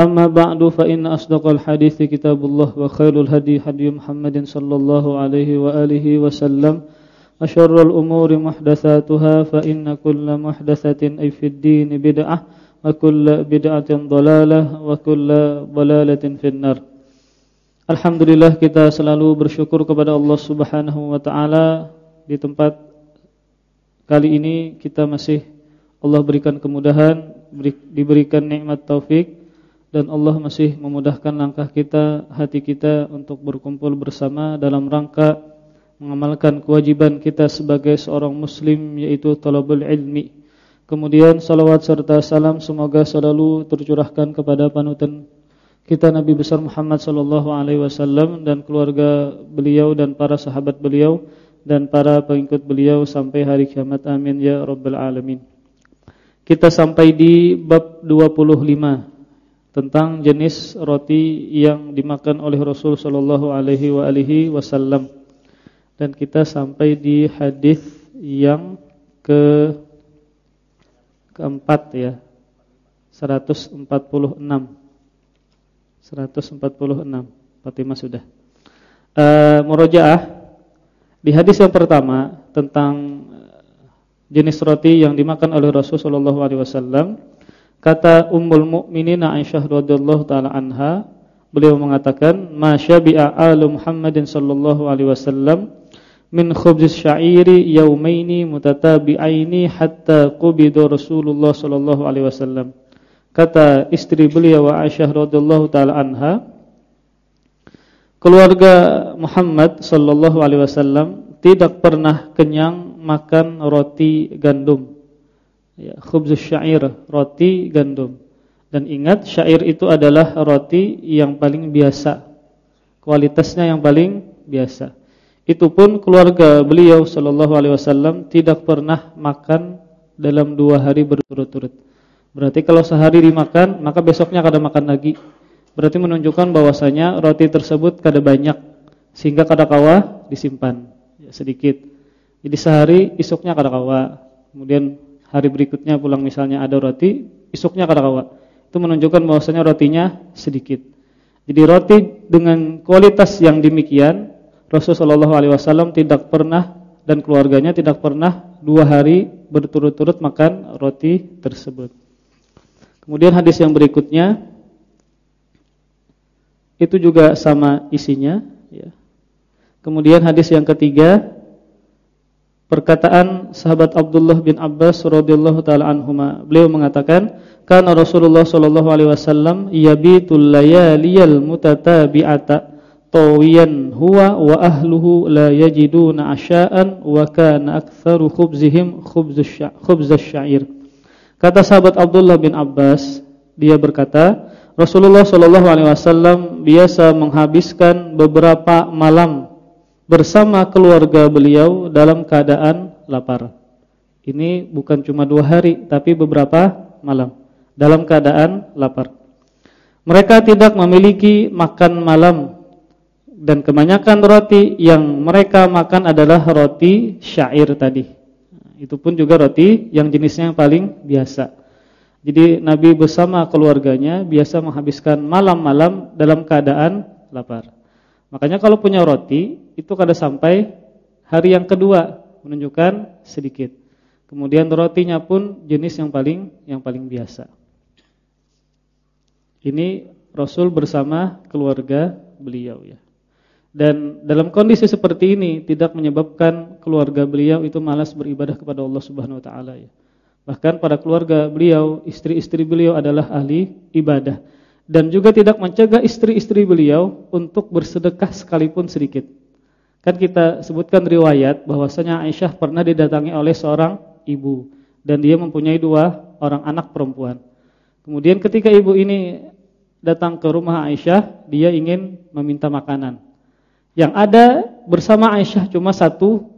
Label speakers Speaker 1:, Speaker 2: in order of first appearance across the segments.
Speaker 1: أما بعد فإن أصدق الحديث كتاب الله وخير الهدي هدي محمد صلى الله عليه وآله وسلم وشر الأمور محدثاتها فإن كل محدثة أي في الدين بدعة وكل بدعة ضلالة وكل ضلالة في النار Alhamdulillah kita selalu bersyukur kepada Allah Subhanahu wa taala di tempat kali ini kita masih Allah berikan kemudahan, diberikan nikmat taufik dan Allah masih memudahkan langkah kita, hati kita untuk berkumpul bersama dalam rangka mengamalkan kewajiban kita sebagai seorang muslim yaitu talabul ilmi. Kemudian salawat serta salam semoga selalu tercurahkan kepada panutan kita Nabi besar Muhammad sallallahu alaihi wasallam dan keluarga beliau dan para sahabat beliau dan para pengikut beliau sampai hari kiamat. Amin ya rabbal alamin. Kita sampai di bab 25 tentang jenis roti yang dimakan oleh Rasul sallallahu alaihi wasallam. Dan kita sampai di hadis yang ke keempat ya. 146. 146. Fatimah sudah. Uh, murojaah di hadis yang pertama tentang jenis roti yang dimakan oleh Rasul sallallahu alaihi wasallam Kata Ummul Mukminin Aisyah radhiyallahu taala anha, beliau mengatakan, "Ma syabi'a alu Muhammadin sallallahu alaihi wasallam min khubzis sya'iri yaumaini mutatabi'aini hatta qubida Rasulullah sallallahu alaihi wasallam." Kata istri beliau Aisyah radhiyallahu taala anha, keluarga Muhammad sallallahu alaihi wasallam tidak pernah kenyang makan roti gandum ya, khubzus syair, roti gandum. Dan ingat syair itu adalah roti yang paling biasa. Kualitasnya yang paling biasa. Itu pun keluarga beliau sallallahu alaihi wasallam tidak pernah makan dalam dua hari berturut-turut. Berarti kalau sehari dimakan, maka besoknya kada makan lagi. Berarti menunjukkan bahwasanya roti tersebut kada banyak sehingga kada kawa disimpan ya, sedikit. Jadi sehari esoknya kada kawa. Kemudian hari berikutnya pulang misalnya ada roti, isuknya kada kawa. Itu menunjukkan bahwasanya rotinya sedikit. Jadi roti dengan kualitas yang demikian, Rasulullah SAW tidak pernah dan keluarganya tidak pernah dua hari berturut-turut makan roti tersebut. Kemudian hadis yang berikutnya itu juga sama isinya. Ya. Kemudian hadis yang ketiga perkataan sahabat Abdullah bin Abbas radhiyallahu taala anhuma. Beliau mengatakan, "Kana Rasulullah sallallahu alaihi wasallam yabitul layaliyal mutatabi'ata tawiyan huwa wa ahluhu la yajiduna asya'an wa kana aktsaru khubzihim khubzus syair." Kata sahabat Abdullah bin Abbas, dia berkata, Rasulullah sallallahu alaihi wasallam biasa menghabiskan beberapa malam bersama keluarga beliau dalam keadaan lapar. Ini bukan cuma dua hari, tapi beberapa malam dalam keadaan lapar. Mereka tidak memiliki makan malam dan kebanyakan roti yang mereka makan adalah roti syair tadi. Itu pun juga roti yang jenisnya yang paling biasa. Jadi Nabi bersama keluarganya biasa menghabiskan malam-malam dalam keadaan lapar. Makanya kalau punya roti itu kada sampai hari yang kedua menunjukkan sedikit. Kemudian rotinya pun jenis yang paling yang paling biasa. Ini Rasul bersama keluarga beliau ya. Dan dalam kondisi seperti ini tidak menyebabkan keluarga beliau itu malas beribadah kepada Allah Subhanahu wa taala ya. Bahkan pada keluarga beliau, istri-istri beliau adalah ahli ibadah dan juga tidak mencegah istri-istri beliau untuk bersedekah sekalipun sedikit. Kan kita sebutkan riwayat bahwasanya Aisyah pernah didatangi oleh seorang ibu dan dia mempunyai dua orang anak perempuan. Kemudian ketika ibu ini datang ke rumah Aisyah, dia ingin meminta makanan. Yang ada bersama Aisyah cuma satu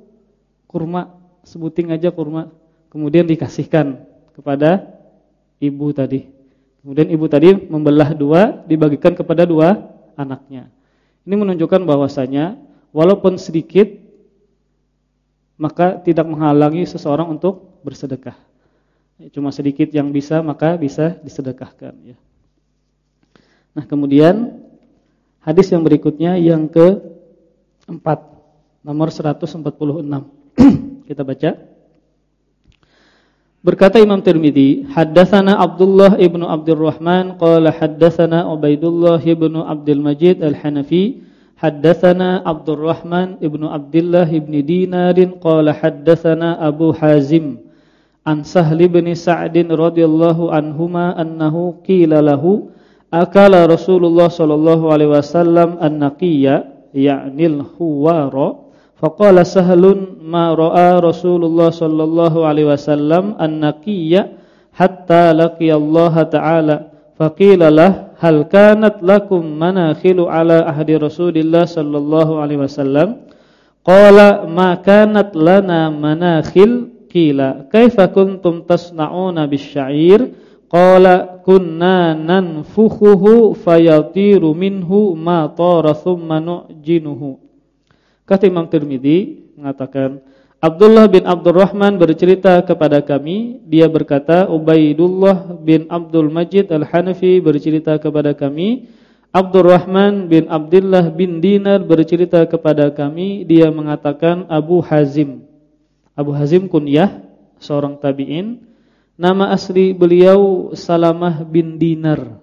Speaker 1: kurma, sebuting aja kurma kemudian dikasihkan kepada ibu tadi. Kemudian ibu tadi membelah dua, dibagikan kepada dua anaknya. Ini menunjukkan bahwasanya walaupun sedikit maka tidak menghalangi seseorang untuk bersedekah. Cuma sedikit yang bisa maka bisa disedekahkan ya. Nah, kemudian hadis yang berikutnya yang ke-4 nomor 146. Kita baca. Berkata Imam Tirmizi, haddatsana Abdullah ibnu Abdurrahman qala haddatsana Ubaidullah ibnu Abdul Majid Al-Hanafi, haddatsana Abdurrahman ibnu Abdullah ibni Dinar qala haddatsana Abu Hazim an Sahl bin Sa'd radhiyallahu anhuma annahu qila lahu akala Rasulullah sallallahu alaihi wasallam an-naqiyya ya'nil huwara Faqala sahlun ma ra'a Rasulullah sallallahu alaihi wasallam an-naqiyya hatta laqiya Allah ta'ala. Faqila lah hal kanat lakum manakhilu ala ahdi Rasulillah sallallahu alaihi wasallam? Qala ma kanat lana manakhil qila kaifa kuntum tasna'una bisya'ir? Qala kunna nanfukhuhu fayatiru minhu ma tara thumma nu'jinuhu. Kata Imam Tirmidzi mengatakan Abdullah bin Abdurrahman bercerita kepada kami. Dia berkata Ubaidullah bin Abdul Majid Al-Hanafi bercerita kepada kami. Abdurrahman bin Abdullah bin Dinar bercerita kepada kami. Dia mengatakan Abu Hazim. Abu Hazim kunyah seorang tabi'in. Nama asli beliau Salamah bin Dinar.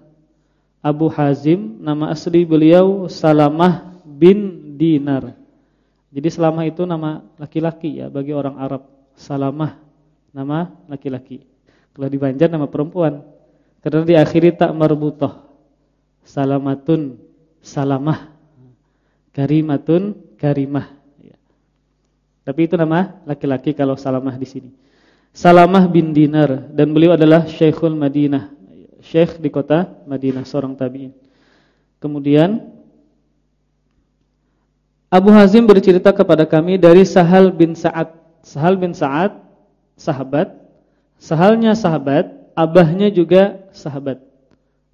Speaker 1: Abu Hazim nama asli beliau Salamah bin Dinar jadi selama itu nama laki-laki ya bagi orang Arab. Salamah nama laki-laki. Kalau di Banjar nama perempuan. Karena diakhiri tak marbutah. Salamatun salamah. Karimatun karimah. Ya. Tapi itu nama laki-laki kalau salamah di sini. Salamah bin Dinar dan beliau adalah Syekhul Madinah. Syekh di kota Madinah seorang tabi'in. Kemudian Abu Hazim bercerita kepada kami dari Sahal bin Sa'ad. Sahal bin Sa'ad sahabat. Sahalnya sahabat, abahnya juga sahabat.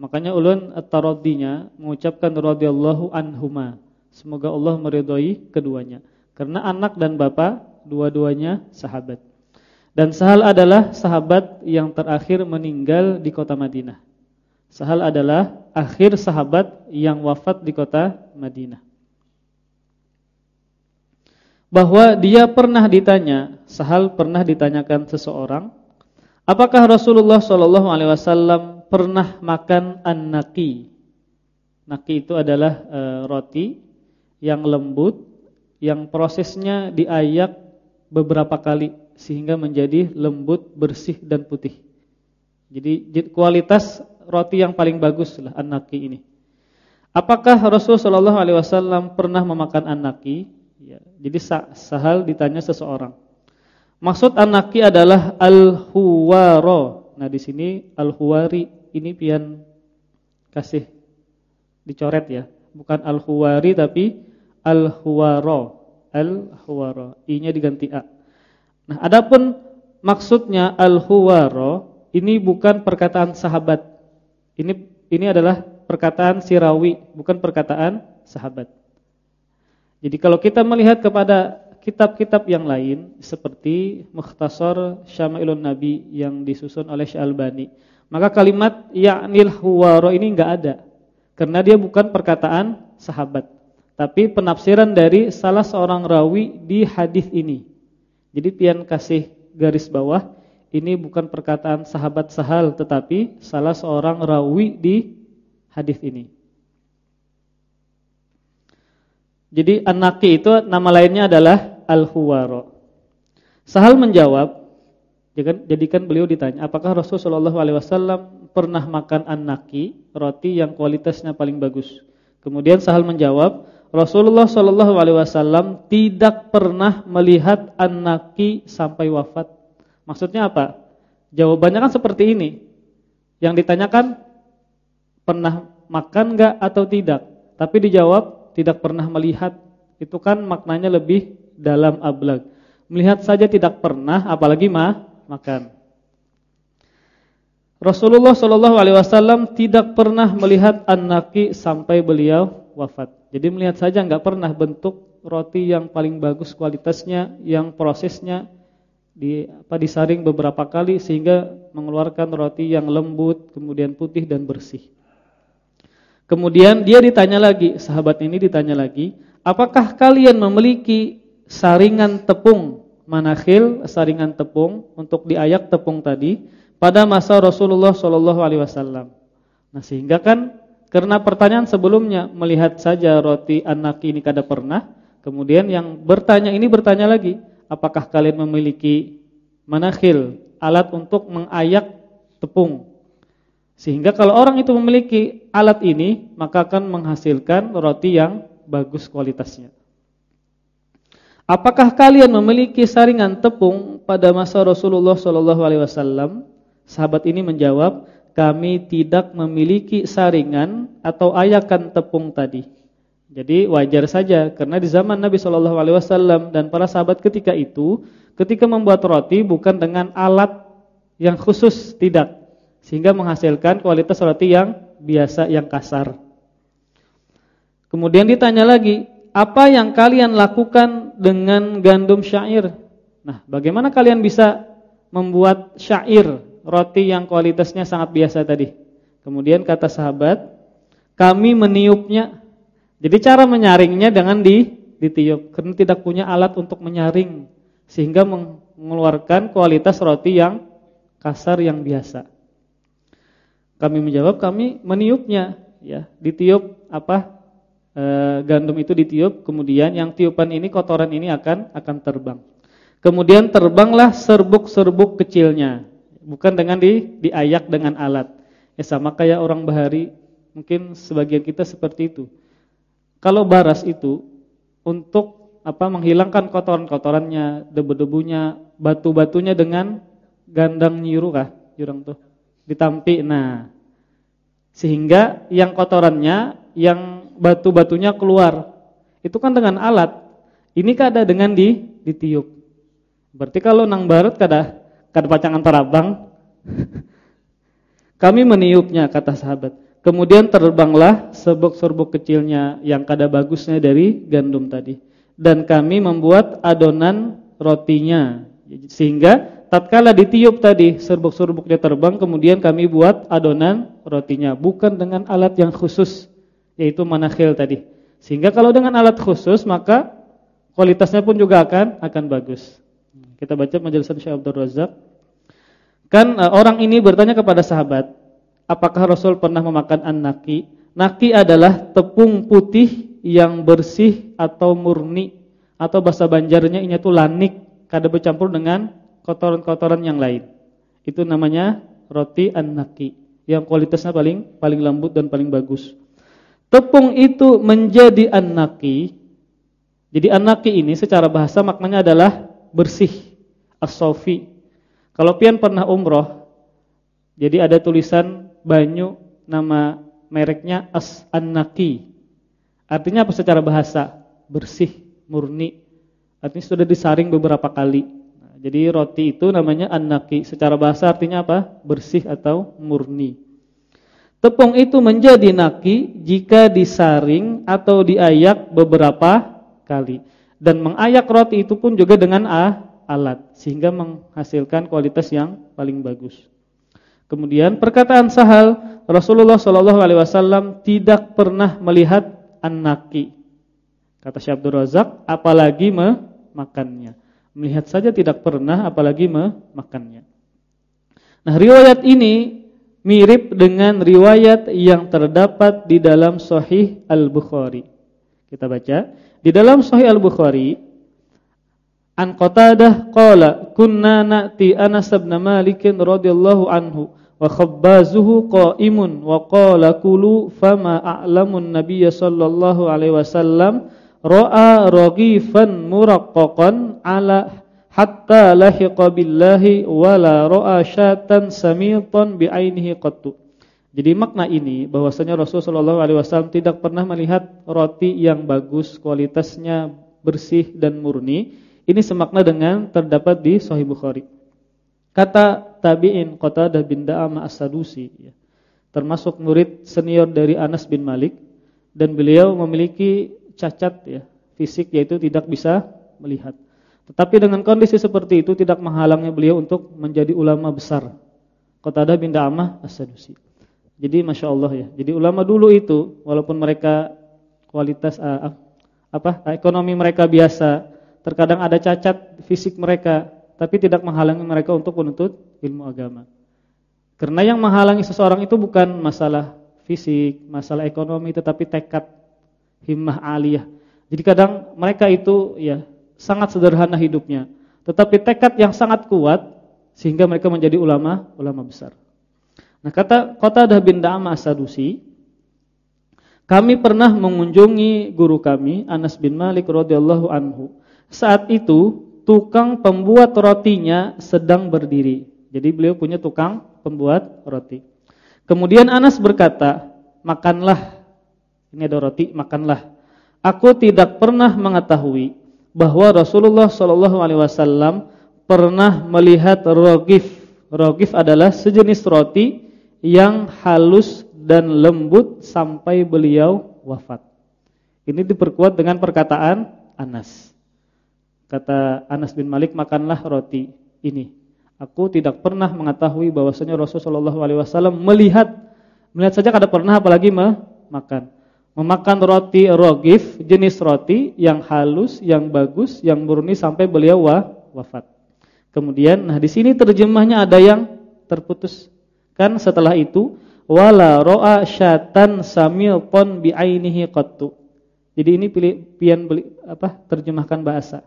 Speaker 1: Makanya ulun at-taraddinya mengucapkan radhiyallahu anhuma. Semoga Allah meridhai keduanya. Karena anak dan bapak dua-duanya sahabat. Dan Sahal adalah sahabat yang terakhir meninggal di kota Madinah. Sahal adalah akhir sahabat yang wafat di kota Madinah bahwa dia pernah ditanya, Sahal pernah ditanyakan seseorang, apakah Rasulullah Shallallahu alaihi wasallam pernah makan an-naqi? Naqi itu adalah e, roti yang lembut yang prosesnya diayak beberapa kali sehingga menjadi lembut, bersih dan putih. Jadi kualitas roti yang paling bagus lah an-naqi ini. Apakah Rasulullah Shallallahu alaihi wasallam pernah memakan an-naqi? Ya, jadi Sahal ditanya seseorang. Maksud anaki adalah al-huwaro. Nah, di sini al-huwari ini pian kasih dicoret ya. Bukan al-huwari tapi al-huwaro. Al-huwaro. I-nya diganti A. Nah, adapun maksudnya al-huwaro ini bukan perkataan sahabat. Ini ini adalah perkataan sirawi, bukan perkataan sahabat. Jadi kalau kita melihat kepada kitab-kitab yang lain seperti Mukhtasar Syama'ilun Nabi yang disusun oleh Syalbani, maka kalimat ya'nil huwara ini enggak ada. Karena dia bukan perkataan sahabat, tapi penafsiran dari salah seorang rawi di hadis ini. Jadi pian kasih garis bawah, ini bukan perkataan sahabat Sahal tetapi salah seorang rawi di hadis ini. Jadi an-naqi itu nama lainnya adalah al-huwaro. Sahal menjawab, jadikan beliau ditanya, apakah Rasulullah SAW pernah makan an-naki, roti yang kualitasnya paling bagus? Kemudian Sahal menjawab, Rasulullah SAW tidak pernah melihat an-naki sampai wafat. Maksudnya apa? Jawabannya kan seperti ini. Yang ditanyakan pernah makan enggak atau tidak? Tapi dijawab tidak pernah melihat. Itu kan maknanya lebih dalam ablag. Melihat saja tidak pernah, apalagi mah makan. Rasulullah Shallallahu Alaihi Wasallam tidak pernah melihat an-naki sampai beliau wafat. Jadi melihat saja nggak pernah bentuk roti yang paling bagus kualitasnya, yang prosesnya di apa disaring beberapa kali sehingga mengeluarkan roti yang lembut, kemudian putih dan bersih. Kemudian dia ditanya lagi, sahabat ini ditanya lagi, apakah kalian memiliki saringan tepung manakhil, saringan tepung untuk diayak tepung tadi pada masa Rasulullah Shallallahu alaihi wasallam. Nah, sehingga kan karena pertanyaan sebelumnya melihat saja roti anak ini kada pernah, kemudian yang bertanya ini bertanya lagi, apakah kalian memiliki manakhil, alat untuk mengayak tepung? Sehingga kalau orang itu memiliki alat ini, maka akan menghasilkan roti yang bagus kualitasnya. Apakah kalian memiliki saringan tepung pada masa Rasulullah Shallallahu alaihi wasallam? Sahabat ini menjawab, kami tidak memiliki saringan atau ayakan tepung tadi. Jadi wajar saja karena di zaman Nabi Shallallahu alaihi wasallam dan para sahabat ketika itu, ketika membuat roti bukan dengan alat yang khusus, tidak. Sehingga menghasilkan kualitas roti yang biasa yang kasar. Kemudian ditanya lagi, apa yang kalian lakukan dengan gandum syair? Nah, bagaimana kalian bisa membuat syair, roti yang kualitasnya sangat biasa tadi? Kemudian kata sahabat, kami meniupnya. Jadi cara menyaringnya dengan di ditiup karena tidak punya alat untuk menyaring sehingga mengeluarkan kualitas roti yang kasar yang biasa. Kami menjawab kami meniupnya ya, ditiup apa? e, gandum itu ditiup, kemudian yang tiupan ini kotoran ini akan akan terbang. Kemudian terbanglah serbuk-serbuk kecilnya, bukan dengan di diayak dengan alat. Ya sama kayak orang bahari, mungkin sebagian kita seperti itu. Kalau baras itu untuk apa menghilangkan kotoran-kotorannya, debu-debunya, batu-batunya dengan gandang nyiru kah? Jurang tuh. Ditampi. Nah, sehingga yang kotorannya yang batu-batunya keluar. Itu kan dengan alat. Ini kada dengan di ditiup. Berarti kalau nang barut kada kada pacangan tarabang. Kami meniupnya kata sahabat. Kemudian terbanglah serbuk-serbuk kecilnya yang kada bagusnya dari gandum tadi. Dan kami membuat adonan rotinya. Sehingga tatkala ditiup tadi serbuk-serbuknya terbang kemudian kami buat adonan rotinya bukan dengan alat yang khusus yaitu manakhil tadi. Sehingga kalau dengan alat khusus maka kualitasnya pun juga akan akan bagus. Kita baca majelis Syekh Abdul Razak. Kan uh, orang ini bertanya kepada sahabat, apakah Rasul pernah memakan an-naki? Naki adalah tepung putih yang bersih atau murni atau bahasa Banjarnya ini tuh lanik, kada bercampur dengan kotoran-kotoran yang lain. Itu namanya roti an-naki yang kualitasnya paling paling lembut dan paling bagus. Tepung itu menjadi an-naqi. Jadi an-naqi ini secara bahasa maknanya adalah bersih, as-safi. Kalau pian pernah umroh, jadi ada tulisan banyu nama mereknya as-an-naqi. Artinya apa secara bahasa? Bersih, murni. Artinya sudah disaring beberapa kali. Jadi roti itu namanya an-naqi. Secara bahasa artinya apa? Bersih atau murni. Tepung itu menjadi naki jika disaring atau diayak beberapa kali. Dan mengayak roti itu pun juga dengan a, alat sehingga menghasilkan kualitas yang paling bagus. Kemudian perkataan Sahal Rasulullah Shallallahu alaihi wasallam tidak pernah melihat an-naki. Kata Syekh Abdul Razak, apalagi memakannya. Melihat saja tidak pernah apalagi memakannya. Nah, riwayat ini mirip dengan riwayat yang terdapat di dalam Sahih Al-Bukhari. Kita baca, di dalam Sahih Al-Bukhari An Qatadah qala kunna na'ti Anas bin Malik radhiyallahu anhu wa khabbazuhu qa'imun wa qala kulu fama a'lamun nabiy sallallahu alaihi wasallam ra'a raghifan muraqqaqan ala hatta lahiqa billahi wala ra'a syatan samitan bi'ainihi qattu. Jadi makna ini bahwasanya Rasulullah wasallam tidak pernah melihat roti yang bagus kualitasnya bersih dan murni. Ini semakna dengan terdapat di Sahih Bukhari. Kata tabi'in Qatadah bin Da'amah As-Sadusi ya, termasuk murid senior dari Anas bin Malik dan beliau memiliki cacat ya, fisik yaitu tidak bisa melihat. Tetapi dengan kondisi seperti itu tidak menghalangnya beliau untuk menjadi ulama besar. Qatadah bin Da'amah As-Sadusi. Jadi Masya Allah ya. Jadi ulama dulu itu walaupun mereka kualitas uh, apa ekonomi mereka biasa Terkadang ada cacat fisik mereka, tapi tidak menghalangi mereka untuk menuntut ilmu agama. Karena yang menghalangi seseorang itu bukan masalah fisik, masalah ekonomi, tetapi tekad, himmah aliyah. Jadi kadang mereka itu ya sangat sederhana hidupnya, tetapi tekad yang sangat kuat sehingga mereka menjadi ulama, ulama besar. Nah, kata Qatadah bin Da'amah Sadusi, kami pernah mengunjungi guru kami Anas bin Malik radhiyallahu anhu saat itu tukang pembuat rotinya sedang berdiri. Jadi beliau punya tukang pembuat roti. Kemudian Anas berkata, "Makanlah. Ini ada roti, makanlah. Aku tidak pernah mengetahui bahwa Rasulullah Shallallahu alaihi wasallam pernah melihat rogif. Rogif adalah sejenis roti yang halus dan lembut sampai beliau wafat. Ini diperkuat dengan perkataan Anas. Kata Anas bin Malik, makanlah roti ini. Aku tidak pernah mengetahui bahwasanya Rasulullah SAW melihat, melihat saja kada pernah apalagi makan. Memakan roti rogif, jenis roti yang halus, yang bagus, yang murni sampai beliau wafat. Kemudian, nah di sini terjemahnya ada yang terputus. Kan setelah itu, wala ro'a syatan samil pon bi'ainihi qattu. Jadi ini pilih pian beli, apa terjemahkan bahasa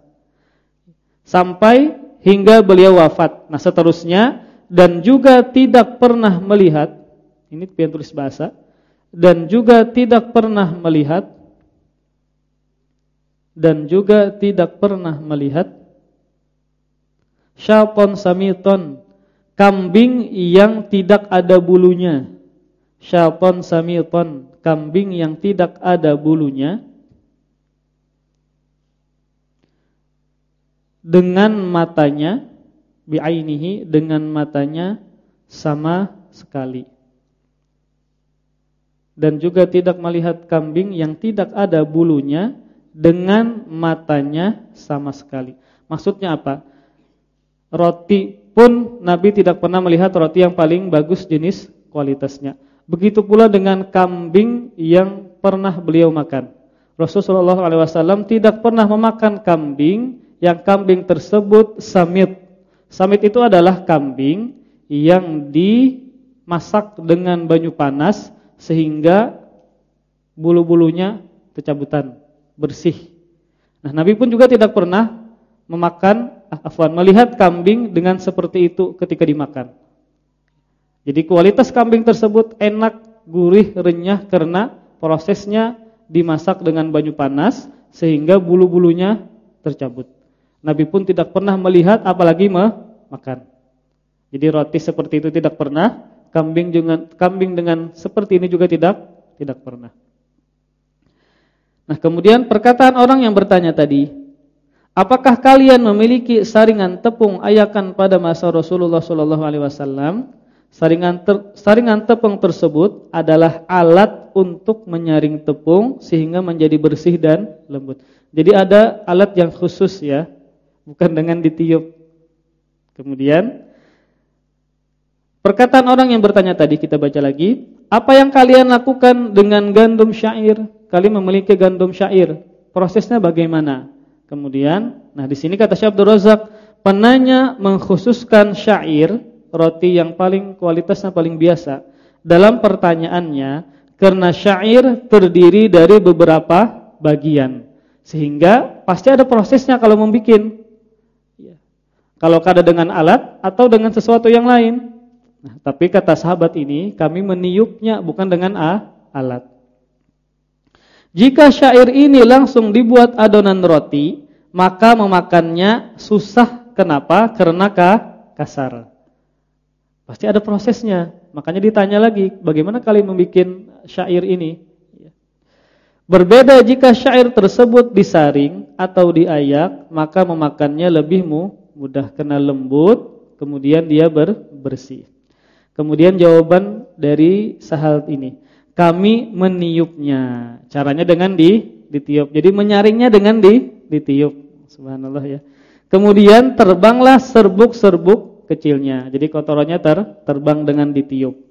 Speaker 1: sampai hingga beliau wafat. Nah, seterusnya dan juga tidak pernah melihat ini pian tulis bahasa dan juga tidak pernah melihat dan juga tidak pernah melihat syapon samiton kambing yang tidak ada bulunya syapon samiton kambing yang tidak ada bulunya dengan matanya bi'ainihi dengan matanya sama sekali. Dan juga tidak melihat kambing yang tidak ada bulunya dengan matanya sama sekali. Maksudnya apa? Roti pun Nabi tidak pernah melihat roti yang paling bagus jenis kualitasnya. Begitu pula dengan kambing yang pernah beliau makan. Rasulullah SAW tidak pernah memakan kambing yang kambing tersebut samit. Samit itu adalah kambing yang dimasak dengan banyu panas sehingga bulu-bulunya tercabutan, bersih. Nah, Nabi pun juga tidak pernah memakan ah, afwan melihat kambing dengan seperti itu ketika dimakan. Jadi kualitas kambing tersebut enak, gurih, renyah karena prosesnya dimasak dengan banyu panas sehingga bulu-bulunya tercabut. Nabi pun tidak pernah melihat apalagi makan. Jadi roti seperti itu tidak pernah, kambing dengan kambing dengan seperti ini juga tidak tidak pernah. Nah, kemudian perkataan orang yang bertanya tadi, apakah kalian memiliki saringan tepung ayakan pada masa Rasulullah Shallallahu alaihi wasallam? Saringan ter, saringan tepung tersebut adalah alat untuk menyaring tepung sehingga menjadi bersih dan lembut. Jadi ada alat yang khusus ya bukan dengan ditiup. Kemudian perkataan orang yang bertanya tadi kita baca lagi, apa yang kalian lakukan dengan gandum syair? Kalian memiliki gandum syair. Prosesnya bagaimana? Kemudian, nah di sini kata Syekh Abdul Razak, penanya mengkhususkan syair, roti yang paling kualitasnya paling biasa dalam pertanyaannya karena syair terdiri dari beberapa bagian. Sehingga pasti ada prosesnya kalau membuat Kalau kada dengan alat atau dengan sesuatu yang lain. Nah, tapi kata sahabat ini, kami meniupnya bukan dengan a, alat. Jika syair ini langsung dibuat adonan roti, maka memakannya susah. Kenapa? Karena kasar. Pasti ada prosesnya. Makanya ditanya lagi, bagaimana kalian membuat syair ini? Berbeda jika syair tersebut disaring atau diayak, maka memakannya lebih mudah kena lembut, kemudian dia ber bersih. Kemudian jawaban dari sahal ini, kami meniupnya. Caranya dengan di ditiup. Jadi menyaringnya dengan di ditiup. Subhanallah ya. Kemudian terbanglah serbuk-serbuk kecilnya. Jadi kotorannya ter terbang dengan ditiup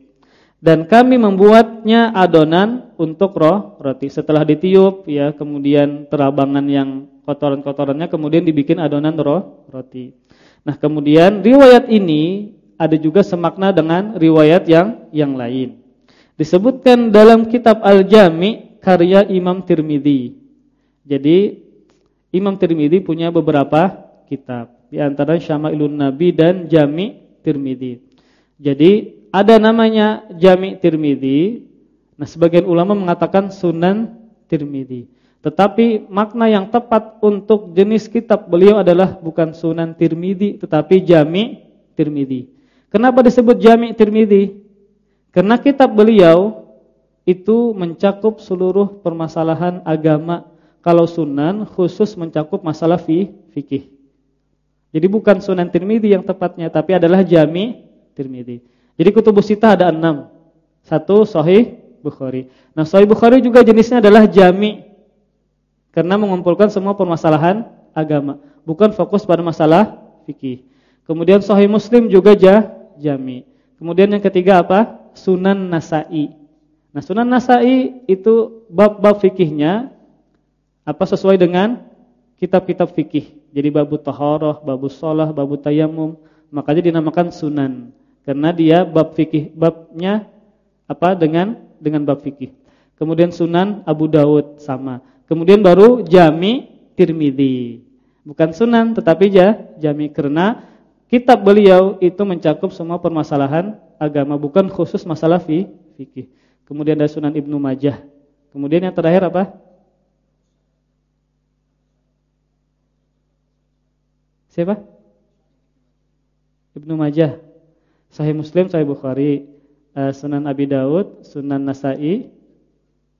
Speaker 1: dan kami membuatnya adonan untuk roh roti. Setelah ditiup ya, kemudian terabangan yang kotoran-kotorannya kemudian dibikin adonan roh roti. Nah, kemudian riwayat ini ada juga semakna dengan riwayat yang yang lain. Disebutkan dalam kitab Al-Jami karya Imam Tirmidzi. Jadi Imam Tirmidzi punya beberapa kitab, di antara Syama'ilun Nabi dan Jami Tirmidzi. Jadi ada namanya Jami' Tirmidzi. Nah, sebagian ulama mengatakan Sunan Tirmidzi. Tetapi makna yang tepat untuk jenis kitab beliau adalah bukan Sunan Tirmidzi tetapi Jami' Tirmidzi. Kenapa disebut Jami' Tirmidzi? Karena kitab beliau itu mencakup seluruh permasalahan agama. Kalau Sunan khusus mencakup masalah fikih. Jadi bukan Sunan Tirmidzi yang tepatnya tapi adalah Jami' Tirmidzi. Jadi kutubus sita ada enam. Satu Sahih Bukhari. Nah Sahih Bukhari juga jenisnya adalah jami. Karena mengumpulkan semua permasalahan agama. Bukan fokus pada masalah fikih. Kemudian Sahih Muslim juga ja, jami. Kemudian yang ketiga apa? Sunan Nasai. Nah Sunan Nasai itu bab-bab fikihnya apa sesuai dengan kitab-kitab fikih. Jadi babu taharah, babu sholah, babu tayamum. Makanya dinamakan sunan. Karena dia bab fikih babnya apa dengan dengan bab fikih. Kemudian Sunan Abu Daud sama. Kemudian baru Jami Tirmidzi. Bukan Sunan tetapi ja, Jami karena kitab beliau itu mencakup semua permasalahan agama bukan khusus masalah fi, fikih. Kemudian ada Sunan Ibnu Majah. Kemudian yang terakhir apa? Siapa? Ibnu Majah. Sahih Muslim, Sahih Bukhari, uh, Sunan Abi Daud, Sunan Nasai,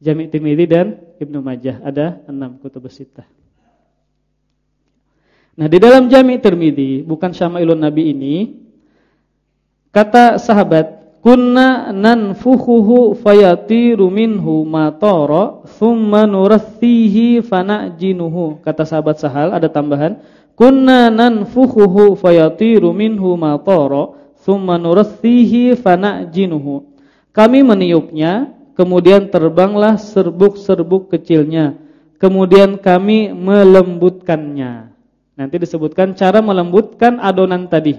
Speaker 1: Jami' Tirmidzi dan Ibnu Majah. Ada enam kutub sittah. Nah, di dalam Jami' Tirmidzi, bukan Syama'ilun Nabi ini, kata sahabat, "Kunna nanfuhuhu fayatiru minhu ma tara, thumma nurathihi fanajinuhu." Kata sahabat Sahal ada tambahan, "Kunna nanfuhuhu fayatiru minhu ma tara." Thumma nurathihi fana'jinuhu. Kami meniupnya, kemudian terbanglah serbuk-serbuk kecilnya. Kemudian kami melembutkannya. Nanti disebutkan cara melembutkan adonan tadi.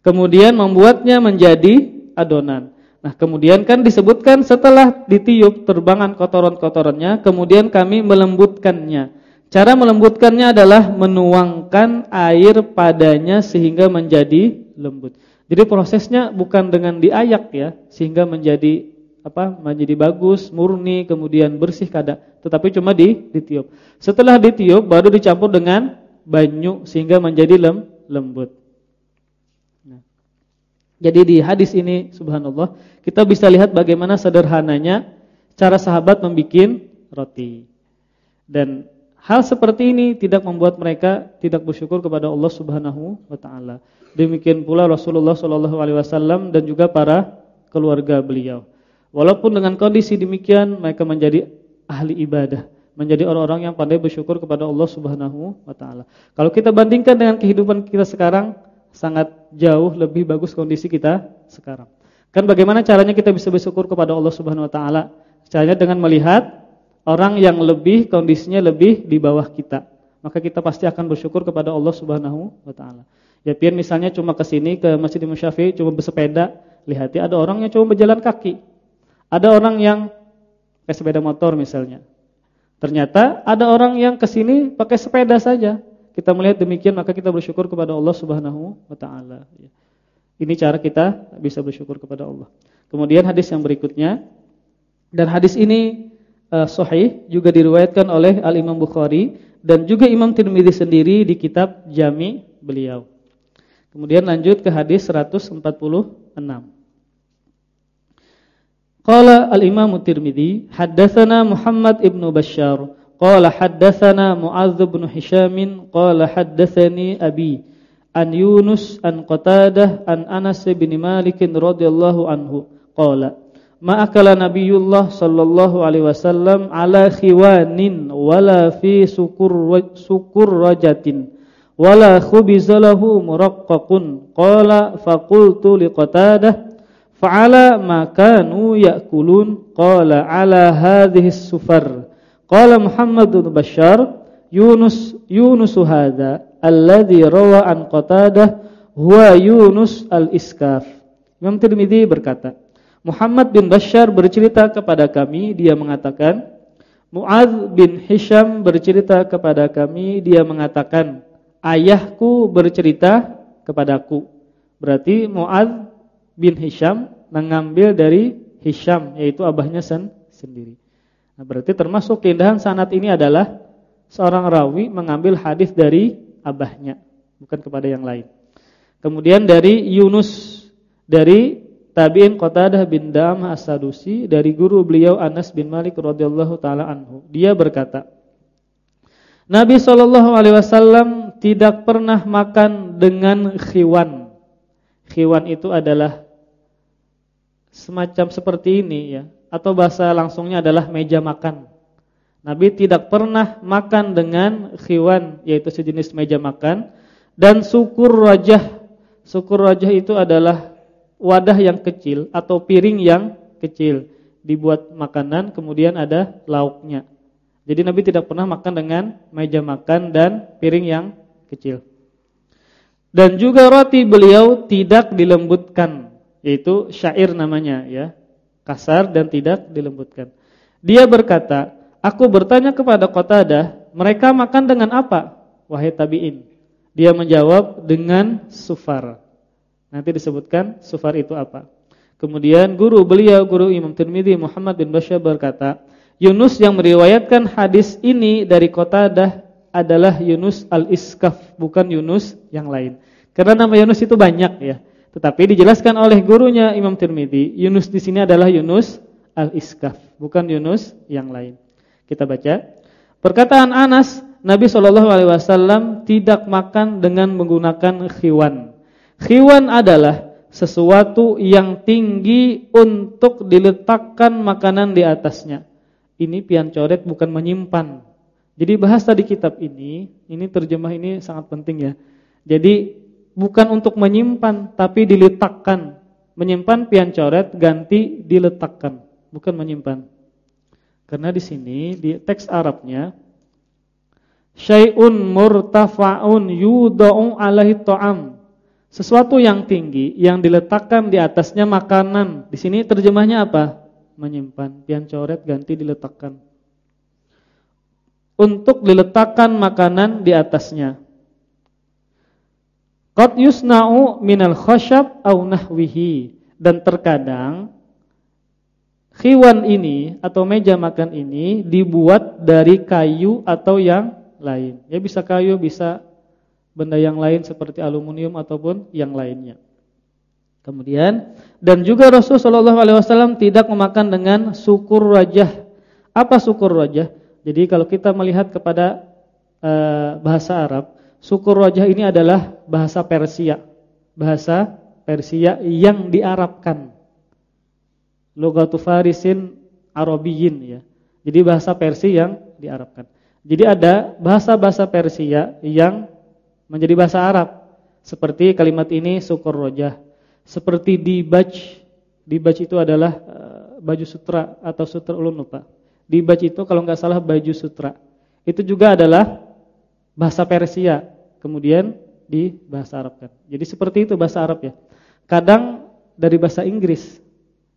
Speaker 1: Kemudian membuatnya menjadi adonan. Nah, kemudian kan disebutkan setelah ditiup terbangan kotoran-kotorannya, kemudian kami melembutkannya. Cara melembutkannya adalah menuangkan air padanya sehingga menjadi lembut. Jadi prosesnya bukan dengan diayak ya, sehingga menjadi apa? menjadi bagus, murni, kemudian bersih kada, tetapi cuma di ditiup. Setelah ditiup baru dicampur dengan banyu sehingga menjadi lem, lembut. Nah. Jadi di hadis ini subhanallah kita bisa lihat bagaimana sederhananya cara sahabat membuat roti. Dan hal seperti ini tidak membuat mereka tidak bersyukur kepada Allah Subhanahu wa taala. Demikian pula Rasulullah Shallallahu alaihi wasallam dan juga para keluarga beliau. Walaupun dengan kondisi demikian mereka menjadi ahli ibadah, menjadi orang-orang yang pandai bersyukur kepada Allah Subhanahu wa taala. Kalau kita bandingkan dengan kehidupan kita sekarang sangat jauh lebih bagus kondisi kita sekarang. Kan bagaimana caranya kita bisa bersyukur kepada Allah Subhanahu wa taala? Caranya dengan melihat orang yang lebih kondisinya lebih di bawah kita. Maka kita pasti akan bersyukur kepada Allah Subhanahu wa taala. Ya pian misalnya cuma ke sini ke Masjid Imam cuma bersepeda, lihat ya ada orang yang cuma berjalan kaki. Ada orang yang pakai sepeda motor misalnya. Ternyata ada orang yang ke sini pakai sepeda saja. kita melihat demikian maka kita bersyukur kepada Allah Subhanahu wa taala ya. Ini cara kita bisa bersyukur kepada Allah. Kemudian hadis yang berikutnya dan hadis ini uh, sahih juga diriwayatkan oleh Al Imam Bukhari dan juga Imam Tirmizi sendiri di kitab Jami beliau. Kemudian lanjut ke hadis 146. Qala al-Imam Tirmizi, haddatsana Muhammad ibnu Bashar, qala haddatsana Muadz bin Hisham, qala haddatsani abi an Yunus an Qatadah an Anas bin Malik radhiyallahu anhu. Qala ma akala Nabiullah sallallahu alaihi wasallam ala khiwanin wala fi sukur sukur rajatin wala khubizalahu muraqqaqun. Qala faqultu liqatadah fa'ala ma kanu ya'kulun. Qala ala hadhihi sufar. Qala Muhammad bin Bashar Yunus Yunus hadha alladhi rawa an Qatadah huwa Yunus al-Iskaf. Imam Tirmizi berkata Muhammad bin Bashar bercerita kepada kami dia mengatakan Muadz bin Hisham bercerita kepada kami dia mengatakan ayahku bercerita kepadaku berarti Muadz bin Hisham mengambil dari Hisham yaitu abahnya sen sendiri. Nah, berarti termasuk keindahan sanad ini adalah seorang rawi mengambil hadis dari abahnya, bukan kepada yang lain. Kemudian dari Yunus dari tabi'in Qatadah bin Dam As-Sadusi dari guru beliau Anas bin Malik radhiyallahu taala anhu. Dia berkata, Nabi sallallahu alaihi wasallam tidak pernah makan dengan khiwan. Khiwan itu adalah semacam seperti ini ya atau bahasa langsungnya adalah meja makan. Nabi tidak pernah makan dengan khiwan yaitu sejenis meja makan dan sukur rajah. Sukur rajah itu adalah wadah yang kecil atau piring yang kecil dibuat makanan kemudian ada lauknya. Jadi Nabi tidak pernah makan dengan meja makan dan piring yang kecil. Dan juga roti beliau tidak dilembutkan yaitu syair namanya ya, kasar dan tidak dilembutkan. Dia berkata, "Aku bertanya kepada Qatadah, mereka makan dengan apa?" Wahai tabi'in. Dia menjawab dengan sufar. Nanti disebutkan sufar itu apa. Kemudian guru beliau, guru Imam Tirmidzi Muhammad bin Bashar berkata, Yunus yang meriwayatkan hadis ini dari Qatadah adalah Yunus al-Iskaf, bukan Yunus yang lain. Karena nama Yunus itu banyak ya. Tetapi dijelaskan oleh gurunya Imam Tirmidzi, Yunus di sini adalah Yunus al-Iskaf, bukan Yunus yang lain. Kita baca. Perkataan Anas, Nabi Shallallahu alaihi wasallam tidak makan dengan menggunakan khiwan. Khiwan adalah sesuatu yang tinggi untuk diletakkan makanan di atasnya. Ini pian coret bukan menyimpan. Jadi bahasa di kitab ini, ini terjemah ini sangat penting ya. Jadi bukan untuk menyimpan tapi diletakkan. Menyimpan pian coret ganti diletakkan, bukan menyimpan. Karena di sini di teks Arabnya syai'un murtafa'un yudau alaihi ta'am. Sesuatu yang tinggi yang diletakkan di atasnya makanan. Di sini terjemahnya apa? Menyimpan. Pian coret ganti diletakkan. Untuk diletakkan makanan di atasnya. Qad yusna'u minal khashab au nahwihi. Dan terkadang khiwan ini atau meja makan ini dibuat dari kayu atau yang lain. Ya bisa kayu, bisa benda yang lain seperti aluminium ataupun yang lainnya. Kemudian dan juga Rasulullah Shallallahu alaihi wasallam tidak memakan dengan sukur rajah. Apa sukur rajah? Jadi kalau kita melihat kepada uh, bahasa Arab, Sukur wajah ini adalah bahasa Persia. Bahasa Persia yang diarabkan. Logatu Farisin Arabiyin ya. Jadi bahasa Persia yang diarabkan. Jadi ada bahasa-bahasa Persia yang menjadi bahasa Arab. Seperti kalimat ini sukur rojah. Seperti dibaj. Dibaj itu adalah uh, baju sutra atau sutra ulun lupa. Dibaj itu kalau nggak salah baju sutra. Itu juga adalah bahasa Persia, kemudian di bahasa Arabkan. Jadi seperti itu bahasa Arab ya. Kadang dari bahasa Inggris.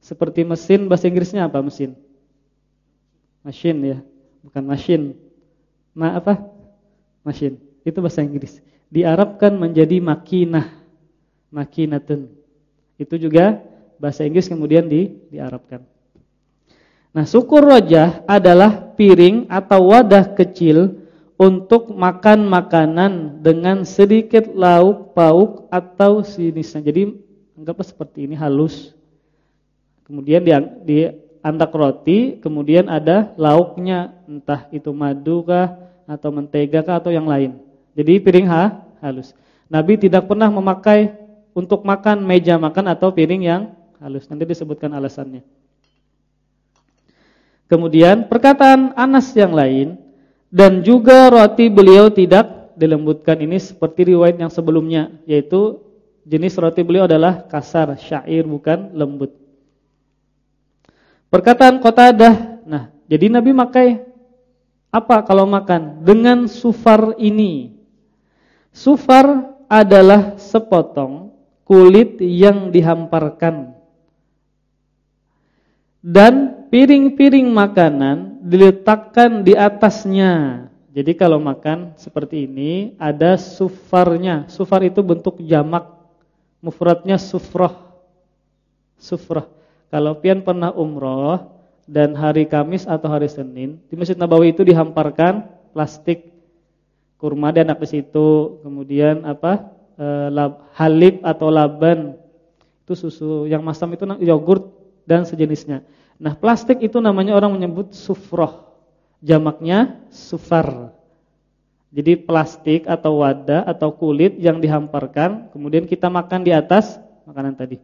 Speaker 1: Seperti mesin bahasa Inggrisnya apa mesin? Machine ya, bukan machine. Ma apa? Machine. Itu bahasa Inggris. Diarabkan menjadi makinah. Makinatun. Itu juga bahasa Inggris kemudian di diarabkan. Nah, sukur rojah adalah piring atau wadah kecil untuk makan makanan dengan sedikit lauk pauk atau sinisnya. Jadi anggaplah seperti ini halus. Kemudian di, di antak roti, kemudian ada lauknya, entah itu madu kah atau mentega kah atau yang lain. Jadi piring ha, halus. Nabi tidak pernah memakai untuk makan meja makan atau piring yang halus. Nanti disebutkan alasannya. Kemudian perkataan Anas yang lain dan juga roti beliau tidak dilembutkan ini seperti riwayat yang sebelumnya yaitu jenis roti beliau adalah kasar, syair bukan lembut. Perkataan Qatadah. Nah, jadi Nabi makai apa kalau makan? Dengan sufar ini. Sufar adalah sepotong kulit yang dihamparkan. Dan piring-piring makanan diletakkan di atasnya. Jadi kalau makan seperti ini ada sufarnya. Sufar itu bentuk jamak. Mufradnya sufrah. Sufrah. Kalau pian pernah umroh dan hari Kamis atau hari Senin di Masjid Nabawi itu dihamparkan plastik kurma dan apa situ, kemudian apa e, lab, halib atau laban itu susu yang masam itu yogurt dan sejenisnya. Nah plastik itu namanya orang menyebut sufroh, jamaknya sufar. Jadi plastik atau wadah atau kulit yang dihamparkan, kemudian kita makan di atas makanan tadi.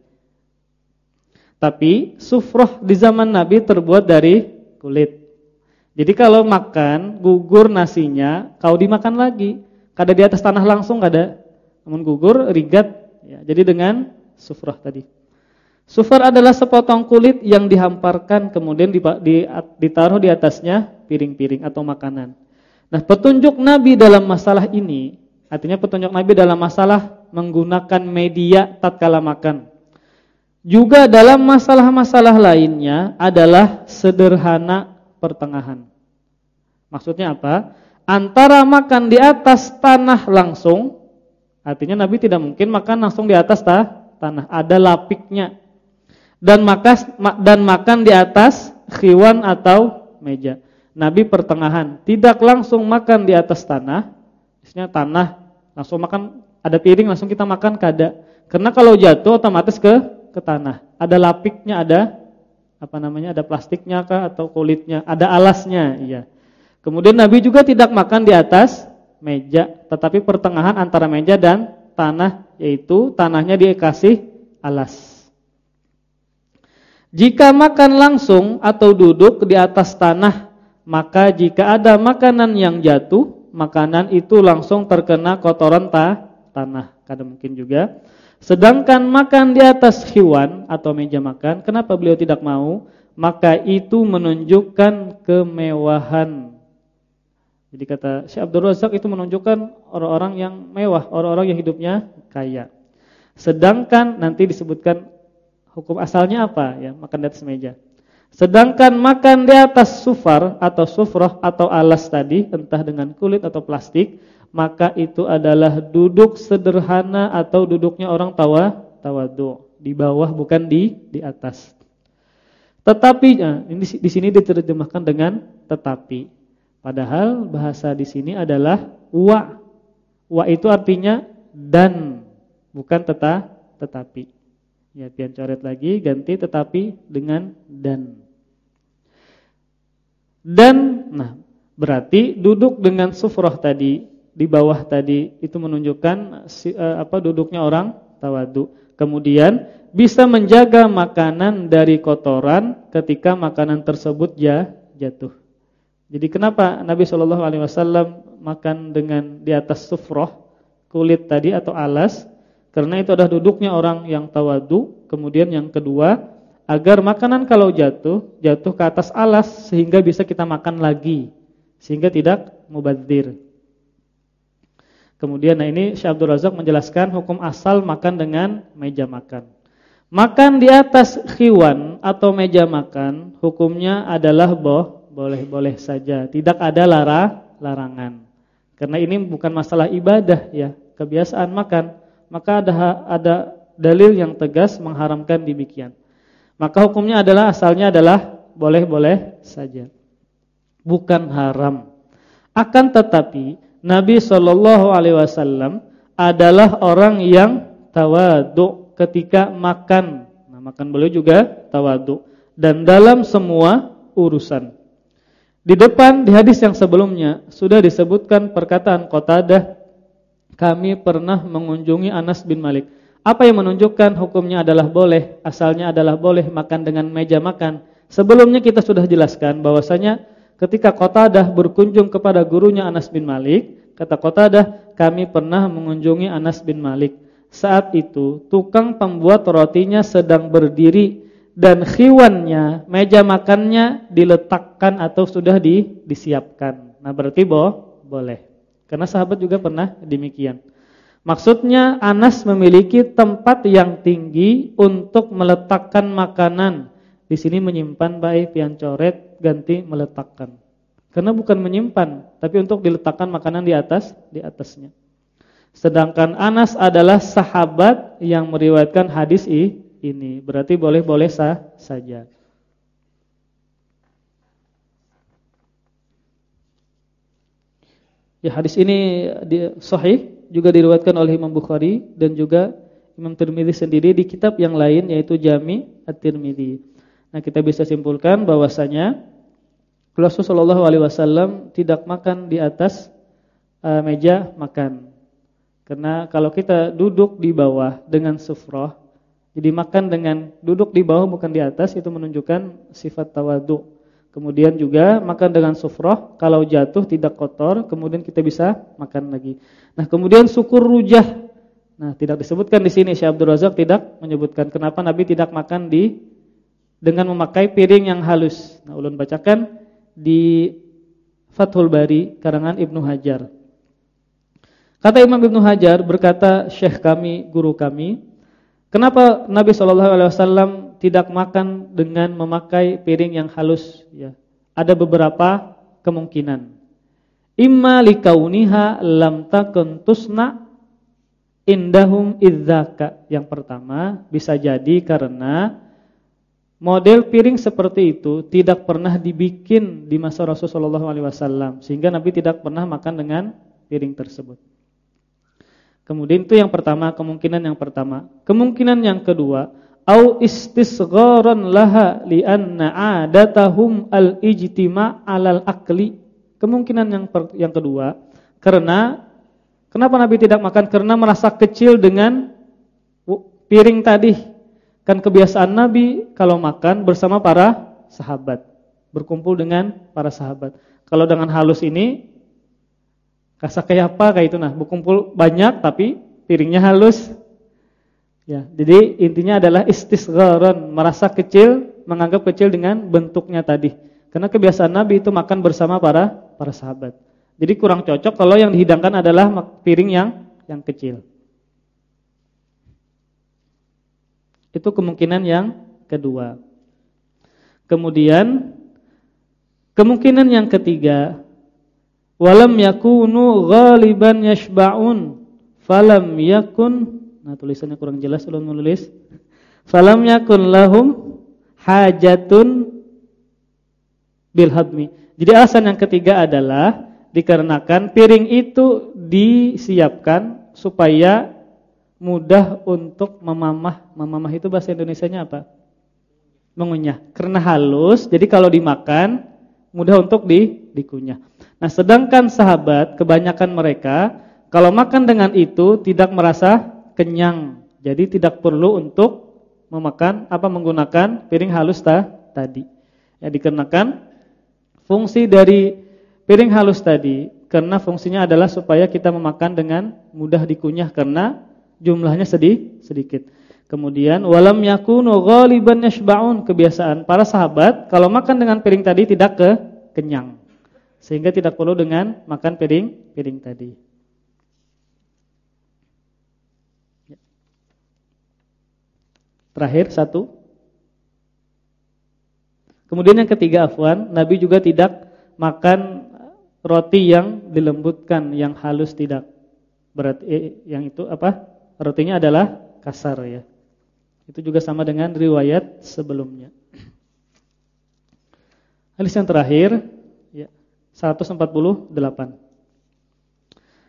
Speaker 1: Tapi sufroh di zaman Nabi terbuat dari kulit. Jadi kalau makan gugur nasinya, kau dimakan lagi. Kada di atas tanah langsung kada. Namun gugur rigat. Ya, jadi dengan sufroh tadi. Sufar adalah sepotong kulit yang dihamparkan kemudian ditaruh di atasnya piring-piring atau makanan. Nah, petunjuk Nabi dalam masalah ini, artinya petunjuk Nabi dalam masalah menggunakan media tatkala makan. Juga dalam masalah-masalah lainnya adalah sederhana pertengahan. Maksudnya apa? Antara makan di atas tanah langsung, artinya Nabi tidak mungkin makan langsung di atas tanah, ada lapiknya. Dan makas dan makan di atas khiwan atau meja. Nabi pertengahan, tidak langsung makan di atas tanah, misalnya tanah, langsung makan ada piring langsung kita makan kada. Karena kalau jatuh otomatis ke ke tanah. Ada lapiknya, ada apa namanya? Ada plastiknya kah atau kulitnya? Ada alasnya, iya. Kemudian Nabi juga tidak makan di atas meja, tetapi pertengahan antara meja dan tanah, yaitu tanahnya dikasih alas. Jika makan langsung atau duduk di atas tanah, maka jika ada makanan yang jatuh, makanan itu langsung terkena kotoran ta tanah. Kadang mungkin juga Sedangkan makan di atas hewan atau meja makan, kenapa beliau tidak mau? Maka itu menunjukkan kemewahan. Jadi kata Syekh Abdul Razak itu menunjukkan orang-orang yang mewah, orang-orang yang hidupnya kaya. Sedangkan nanti disebutkan hukum asalnya apa ya, makan di atas meja. Sedangkan makan di atas sufar atau sufrah atau alas tadi, entah dengan kulit atau plastik, maka itu adalah duduk sederhana atau duduknya orang tawa tawadu di bawah bukan di di atas. Tetapi nah, ini di sini diterjemahkan dengan tetapi. Padahal bahasa di sini adalah wa. Wa itu artinya dan bukan teta tetapi. Ya, pian coret lagi ganti tetapi dengan dan. Dan nah, berarti duduk dengan sufrah tadi di bawah tadi itu menunjukkan si, uh, apa duduknya orang tawadu. Kemudian bisa menjaga makanan dari kotoran ketika makanan tersebut ya jatuh. Jadi kenapa Nabi Shallallahu alaihi wasallam makan dengan di atas sufroh kulit tadi atau alas? Karena itu adalah duduknya orang yang tawadu. Kemudian yang kedua, agar makanan kalau jatuh, jatuh ke atas alas sehingga bisa kita makan lagi. Sehingga tidak mubadzir. Kemudian nah ini Syekh Abdul Razak menjelaskan hukum asal makan dengan meja makan. Makan di atas khiwan atau meja makan hukumnya adalah boh, boleh-boleh saja, tidak ada lara, larangan. Karena ini bukan masalah ibadah ya, kebiasaan makan. Maka ada ada dalil yang tegas mengharamkan demikian. Maka hukumnya adalah asalnya adalah boleh-boleh saja. Bukan haram. Akan tetapi Nabi Shallallahu alaihi wasallam adalah orang yang tawadu ketika makan. Nah, makan beliau juga tawadu dan dalam semua urusan. Di depan di hadis yang sebelumnya sudah disebutkan perkataan Qatadah kami pernah mengunjungi Anas bin Malik. Apa yang menunjukkan hukumnya adalah boleh, asalnya adalah boleh makan dengan meja makan. Sebelumnya kita sudah jelaskan bahwasanya ketika Qatadah berkunjung kepada gurunya Anas bin Malik, kata Qatadah, kami pernah mengunjungi Anas bin Malik. Saat itu tukang pembuat rotinya sedang berdiri dan khiwannya, meja makannya diletakkan atau sudah di, disiapkan. Nah, berarti boh, boleh. Karena sahabat juga pernah demikian. Maksudnya Anas memiliki tempat yang tinggi untuk meletakkan makanan. Di sini menyimpan baik pian coret ganti meletakkan. Karena bukan menyimpan, tapi untuk diletakkan makanan di atas di atasnya. Sedangkan Anas adalah sahabat yang meriwayatkan hadis ini. Berarti boleh-boleh sah saja. Ya hadis ini di, sahih juga diriwayatkan oleh Imam Bukhari dan juga Imam Tirmidzi sendiri di kitab yang lain yaitu Jami At-Tirmidzi. Nah, kita bisa simpulkan bahwasanya Rasulullah Shallallahu alaihi wasallam tidak makan di atas uh, meja makan. Karena kalau kita duduk di bawah dengan sufrah jadi makan dengan duduk di bawah bukan di atas itu menunjukkan sifat tawadu. Kemudian juga makan dengan sufrah kalau jatuh tidak kotor, kemudian kita bisa makan lagi. Nah, kemudian syukur rujah. Nah, tidak disebutkan di sini Syekh Abdul Razak tidak menyebutkan kenapa Nabi tidak makan di dengan memakai piring yang halus. Nah, ulun bacakan di Fathul Bari karangan Ibnu Hajar. Kata Imam Ibnu Hajar berkata Syekh kami, guru kami, Kenapa Nabi Shallallahu Alaihi Wasallam tidak makan dengan memakai piring yang halus? Ya, ada beberapa kemungkinan. Imma likauniha lam takun tusna indahum idzaka. Yang pertama bisa jadi karena model piring seperti itu tidak pernah dibikin di masa Rasulullah Wasallam sehingga Nabi tidak pernah makan dengan piring tersebut. Kemudian itu yang pertama, kemungkinan yang pertama. Kemungkinan yang kedua, au istisgharan laha li'anna 'adatahum al-ijtima' 'alal akli. Kemungkinan yang per, yang kedua, karena kenapa Nabi tidak makan? Karena merasa kecil dengan piring tadi. Kan kebiasaan Nabi kalau makan bersama para sahabat, berkumpul dengan para sahabat. Kalau dengan halus ini Kasa kayak apa kayak itu nah, berkumpul banyak tapi piringnya halus. Ya, jadi intinya adalah istisgharan, merasa kecil, menganggap kecil dengan bentuknya tadi. Karena kebiasaan Nabi itu makan bersama para para sahabat. Jadi kurang cocok kalau yang dihidangkan adalah piring yang yang kecil. Itu kemungkinan yang kedua. Kemudian kemungkinan yang ketiga walam yakunu ghaliban yashba'un falam yakun nah tulisannya kurang jelas belum menulis falam yakun lahum hajatun bil hadmi jadi alasan yang ketiga adalah dikarenakan piring itu disiapkan supaya mudah untuk memamah. Memamah itu bahasa Indonesianya apa? Mengunyah. Karena halus jadi kalau dimakan mudah untuk di dikunyah. Nah, sedangkan sahabat kebanyakan mereka kalau makan dengan itu tidak merasa kenyang. Jadi tidak perlu untuk memakan apa menggunakan piring halus ta, tadi. Ya dikenakan fungsi dari piring halus tadi karena fungsinya adalah supaya kita memakan dengan mudah dikunyah karena jumlahnya sedih sedikit. Kemudian walam yakunu ghaliban yashba'un kebiasaan para sahabat kalau makan dengan piring tadi tidak ke kenyang. Sehingga tidak perlu dengan makan piring piring tadi. Terakhir satu. Kemudian yang ketiga afwan, Nabi juga tidak makan roti yang dilembutkan, yang halus tidak. Berarti eh, yang itu apa? Rotinya adalah kasar ya. Itu juga sama dengan riwayat sebelumnya. Hadis yang terakhir ya 148.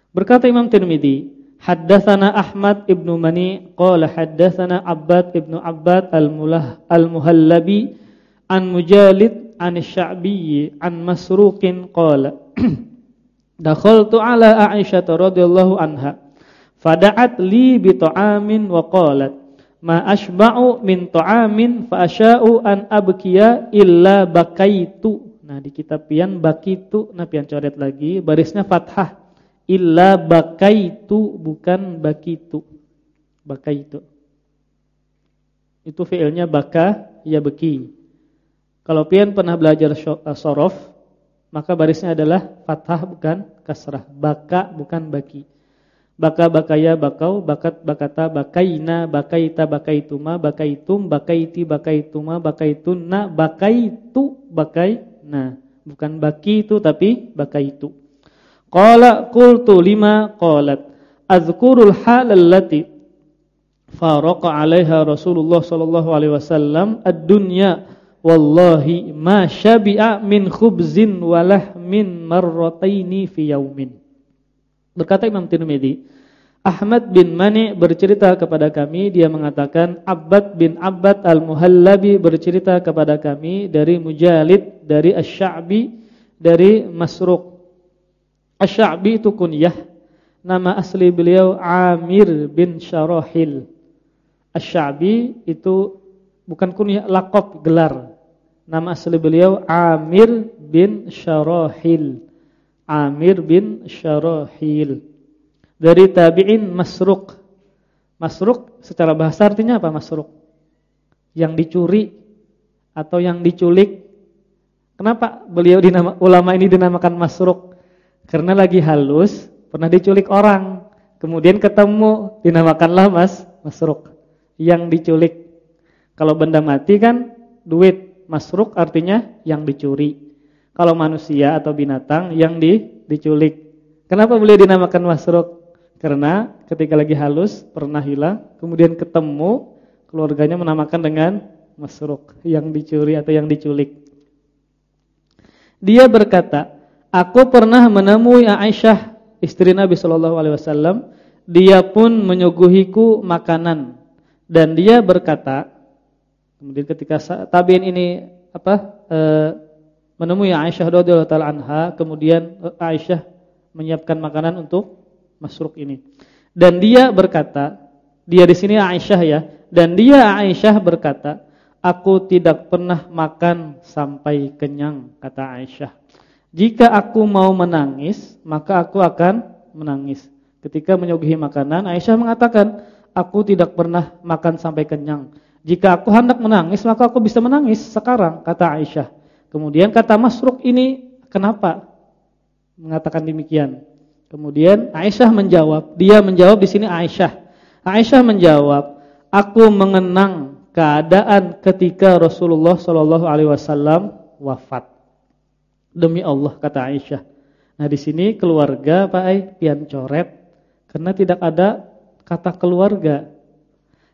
Speaker 1: Berkata Imam Tirmizi, haddatsana Ahmad ibnu Mani qala haddatsana Abbad ibnu Abbad al-Mulah al-Muhallabi an Mujalid an Sya'bi an Masruqin qala Dakhaltu ala Aisyah radhiyallahu anha fada'at li bi ta'amin wa qalat ma asba'u min ta'amin fa asya'u an abkiya illa bakaitu. Nah, di kitab pian bakitu, nah pian coret lagi, barisnya fathah. Illa bakaitu bukan bakitu. Bakaitu. Itu fiilnya baka ya beki. Kalau pian pernah belajar eh, sorof, maka barisnya adalah fathah bukan kasrah. Baka bukan baki baka bakaya bakau bakat bakata bakaina bakaita bakaituma bakaitum bakaiti bakaituma bakaitunna bakaitu bakaina bukan baki itu tapi bakaitu qala qultu lima qalat azkurul hal allati faraqa 'alaiha Rasulullah sallallahu alaihi wasallam ad-dunya wallahi ma syabi'a min khubzin walah min marrataini fi yaumin Berkata Imam Tirmidzi, Ahmad bin Mani bercerita kepada kami, dia mengatakan Abbad bin Abbad al-Muhallabi bercerita kepada kami dari Mujalid, dari Asy-Sya'bi, dari Masruq. Asy-Sya'bi itu kunyah. Nama asli beliau Amir bin Syarahil. Asy-Sya'bi itu bukan kunyah, lakop gelar. Nama asli beliau Amir bin Syarahil. Amir bin Syarahil. Dari tabi'in Masruq. Masruq secara bahasa artinya apa Masruq? Yang dicuri atau yang diculik. Kenapa beliau dinama, ulama ini dinamakan Masruq? Karena lagi halus, pernah diculik orang. Kemudian ketemu, dinamakanlah Mas Masruq. Yang diculik. Kalau benda mati kan duit. Masruq artinya yang dicuri kalau manusia atau binatang yang di, diculik. Kenapa beliau dinamakan masruk? Karena ketika lagi halus pernah hilang, kemudian ketemu, keluarganya menamakan dengan masruk, yang dicuri atau yang diculik. Dia berkata, "Aku pernah menemui Aisyah, istri Nabi Shallallahu alaihi wasallam, dia pun menyuguhiku makanan dan dia berkata, kemudian ketika tabiin ini apa? E, menemui Aisyah radhiyallahu taala anha, kemudian eh, Aisyah menyiapkan makanan untuk Masruk ini. Dan dia berkata, dia di sini Aisyah ya, dan dia Aisyah berkata, "Aku tidak pernah makan sampai kenyang," kata Aisyah. "Jika aku mau menangis, maka aku akan menangis." Ketika menyuguhi makanan, Aisyah mengatakan, "Aku tidak pernah makan sampai kenyang. Jika aku hendak menangis, maka aku bisa menangis sekarang," kata Aisyah. Kemudian kata Masruk ini kenapa mengatakan demikian? Kemudian Aisyah menjawab, dia menjawab di sini Aisyah. Aisyah menjawab, aku mengenang keadaan ketika Rasulullah Shallallahu alaihi wasallam wafat. Demi Allah kata Aisyah. Nah, di sini keluarga Pak Ai pian coret karena tidak ada kata keluarga.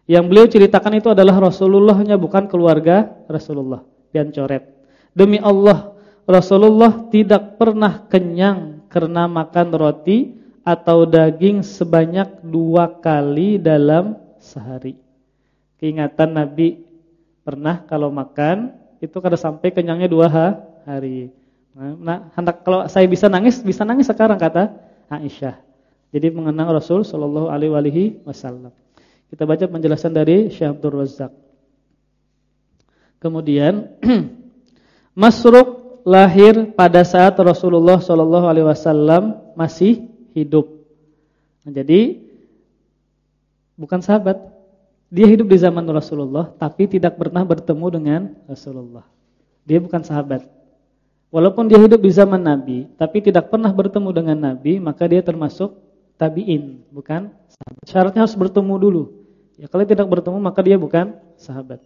Speaker 1: Yang beliau ceritakan itu adalah Rasulullahnya bukan keluarga Rasulullah. Pian coret. Demi Allah, Rasulullah tidak pernah kenyang karena makan roti atau daging sebanyak dua kali dalam sehari. Keingatan Nabi pernah kalau makan itu kada sampai kenyangnya dua hari. Nah, hendak kalau saya bisa nangis, bisa nangis sekarang kata Aisyah. Jadi mengenang Rasul Shallallahu Alaihi Wasallam. Kita baca penjelasan dari Syekh Abdul Razak. Kemudian Masruk lahir pada saat Rasulullah Shallallahu alaihi wasallam masih hidup. Nah, jadi bukan sahabat. Dia hidup di zaman Rasulullah tapi tidak pernah bertemu dengan Rasulullah. Dia bukan sahabat. Walaupun dia hidup di zaman Nabi tapi tidak pernah bertemu dengan Nabi, maka dia termasuk tabi'in, bukan sahabat. Syaratnya harus bertemu dulu. Ya kalau tidak bertemu maka dia bukan sahabat.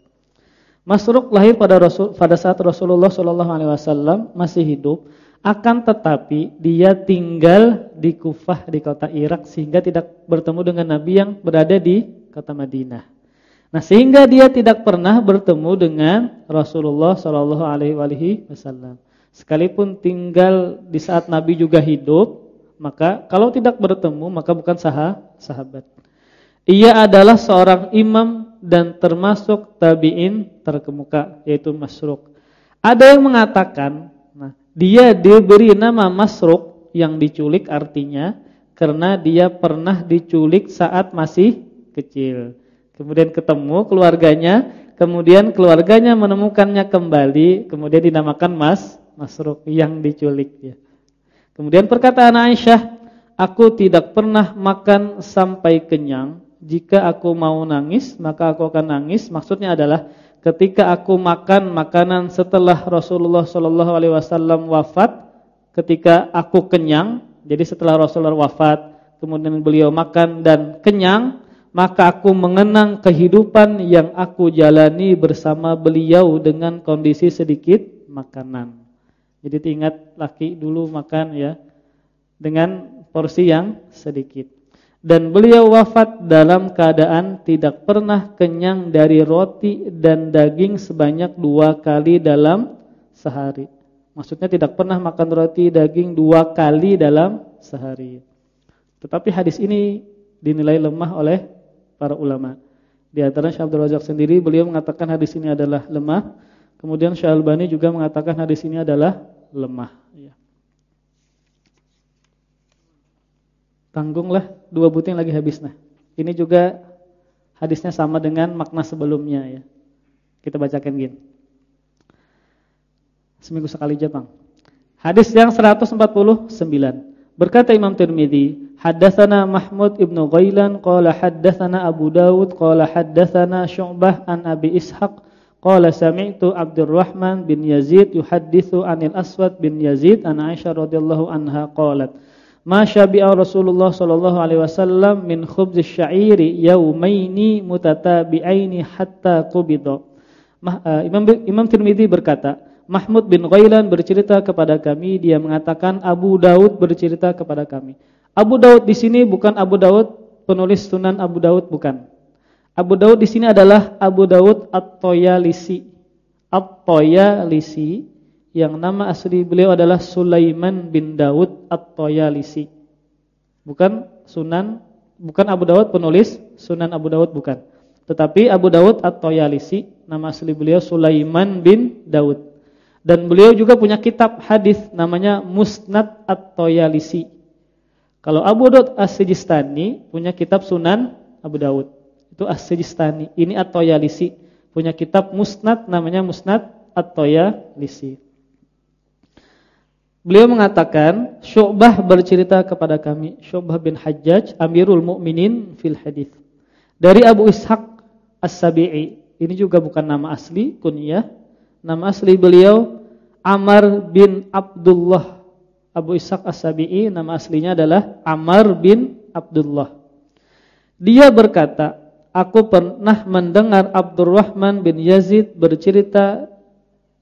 Speaker 1: Masruk lahir pada Rasul pada saat Rasulullah wasallam masih hidup. Akan tetapi dia tinggal di Kufah di kota Irak sehingga tidak bertemu dengan Nabi yang berada di kota Madinah. Nah, sehingga dia tidak pernah bertemu dengan Rasulullah Shallallahu alaihi wasallam. Sekalipun tinggal di saat Nabi juga hidup, maka kalau tidak bertemu maka bukan sah sahabat. Ia adalah seorang imam dan termasuk tabi'in terkemuka yaitu Masruq. Ada yang mengatakan, nah, dia diberi nama Masruq yang diculik artinya karena dia pernah diculik saat masih kecil. Kemudian ketemu keluarganya, kemudian keluarganya menemukannya kembali, kemudian dinamakan Mas Masruk yang diculik ya. Kemudian perkataan Aisyah, aku tidak pernah makan sampai kenyang. Jika aku mau nangis, maka aku akan nangis. Maksudnya adalah ketika aku makan makanan setelah Rasulullah Shallallahu alaihi wasallam wafat, ketika aku kenyang, jadi setelah Rasulullah wafat, kemudian beliau makan dan kenyang, maka aku mengenang kehidupan yang aku jalani bersama beliau dengan kondisi sedikit makanan. Jadi ingat laki dulu makan ya dengan porsi yang sedikit. Dan beliau wafat dalam keadaan tidak pernah kenyang dari roti dan daging sebanyak dua kali dalam sehari. Maksudnya tidak pernah makan roti daging dua kali dalam sehari. Tetapi hadis ini dinilai lemah oleh para ulama. Di antara Syekh Abdul sendiri beliau mengatakan hadis ini adalah lemah. Kemudian Syekh Albani juga mengatakan hadis ini adalah lemah. Ya. Tanggunglah dua butir lagi habis nah. Ini juga hadisnya sama dengan makna sebelumnya ya. Kita bacakan gini. Seminggu sekali aja, Bang. Hadis yang 149. Berkata Imam Tirmizi, Haddatsana Mahmud ibnu Ghailan qala haddatsana Abu Dawud qala haddatsana Syu'bah an Abi Ishaq qala sami'tu Abdurrahman bin Yazid yuhadditsu anil Aswad bin Yazid an Aisyah radhiyallahu anha qalat Ma syabi'a Rasulullah sallallahu alaihi wasallam min khubz asy-sya'iri yaumaini mutatabi'aini hatta qubida. Uh, Imam Imam Tirmizi berkata, Mahmud bin Ghailan bercerita kepada kami, dia mengatakan Abu Daud bercerita kepada kami. Abu Daud di sini bukan Abu Daud penulis Sunan Abu Daud bukan. Abu Daud di sini adalah Abu Daud At-Toyalisi. At-Toyalisi yang nama asli beliau adalah Sulaiman bin Daud At-Toyalisi. Bukan Sunan, bukan Abu Daud penulis Sunan Abu Daud bukan. Tetapi Abu Daud At-Toyalisi, nama asli beliau Sulaiman bin Daud. Dan beliau juga punya kitab hadis namanya Musnad At-Toyalisi. Kalau Abu Daud As-Sijistani punya kitab Sunan Abu Daud. Itu As-Sijistani. Ini At-Toyalisi punya kitab Musnad namanya Musnad At-Toyalisi. Beliau mengatakan, Syu'bah bercerita kepada kami, Syu'bah bin Hajjaj, Amirul Mukminin fil hadis. Dari Abu Ishaq As-Sabi'i. Ini juga bukan nama asli, kunyah. Nama asli beliau Amar bin Abdullah Abu Ishaq As-Sabi'i nama aslinya adalah Amr bin Abdullah. Dia berkata, aku pernah mendengar Abdurrahman bin Yazid bercerita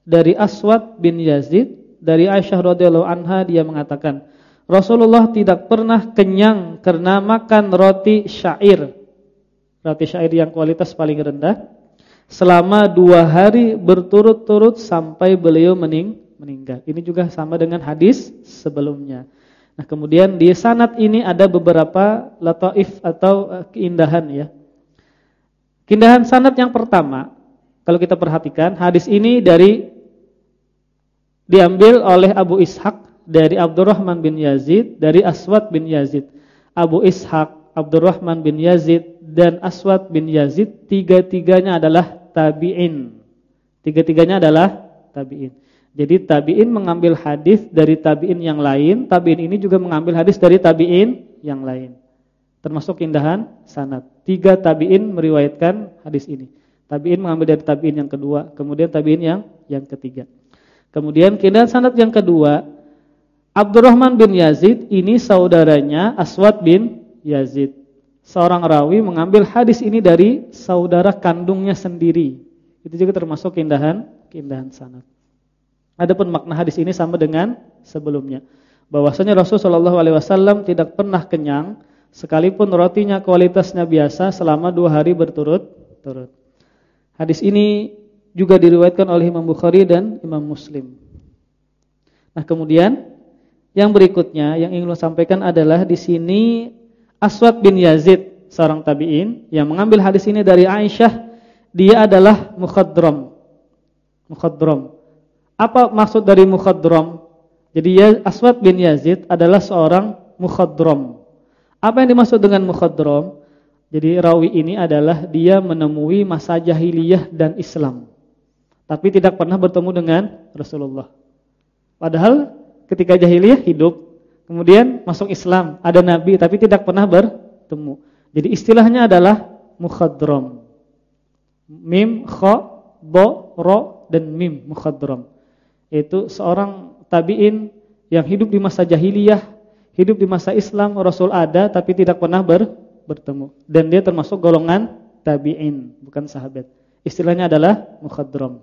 Speaker 1: dari Aswad bin Yazid dari Aisyah radhiyallahu anha dia mengatakan, Rasulullah tidak pernah kenyang karena makan roti syair. Roti syair yang kualitas paling rendah selama dua hari berturut-turut sampai beliau mening meninggal. Ini juga sama dengan hadis sebelumnya. Nah, kemudian di sanad ini ada beberapa lataif atau uh, keindahan ya. Keindahan sanad yang pertama, kalau kita perhatikan hadis ini dari diambil oleh Abu Ishaq dari Abdurrahman bin Yazid, dari Aswad bin Yazid. Abu Ishaq, Abdurrahman bin Yazid dan Aswad bin Yazid tiga-tiganya adalah tabi'in. Tiga-tiganya adalah tabi'in. Jadi tabi'in mengambil hadis dari tabi'in yang lain, tabi'in ini juga mengambil hadis dari tabi'in yang lain. Termasuk indahan sanad. Tiga tabi'in meriwayatkan hadis ini. Tabi'in mengambil dari tabi'in yang kedua, kemudian tabi'in yang yang ketiga. Kemudian keindahan sanad yang kedua, Abdurrahman bin Yazid ini saudaranya Aswad bin Yazid. Seorang rawi mengambil hadis ini dari saudara kandungnya sendiri. Itu juga termasuk keindahan keindahan sanad. Adapun makna hadis ini sama dengan sebelumnya. Bahwasanya Rasulullah wasallam tidak pernah kenyang sekalipun rotinya kualitasnya biasa selama dua hari berturut-turut. Hadis ini juga diriwayatkan oleh Imam Bukhari dan Imam Muslim. Nah, kemudian yang berikutnya yang ingin saya sampaikan adalah di sini Aswad bin Yazid, seorang tabi'in yang mengambil hadis ini dari Aisyah, dia adalah mukhadram. Mukhadram. Apa maksud dari mukhadram? Jadi ya, Aswad bin Yazid adalah seorang mukhadram. Apa yang dimaksud dengan mukhadram? Jadi rawi ini adalah dia menemui masa jahiliyah dan Islam. Tapi tidak pernah bertemu dengan Rasulullah. Padahal ketika jahiliyah hidup, kemudian masuk Islam, ada nabi tapi tidak pernah bertemu. Jadi istilahnya adalah mukhadram. Mim, kha, bo, ro dan mim mukhadram yaitu seorang tabi'in yang hidup di masa jahiliyah, hidup di masa Islam, Rasul ada tapi tidak pernah ber, bertemu. Dan dia termasuk golongan tabi'in, bukan sahabat. Istilahnya adalah mukhadram.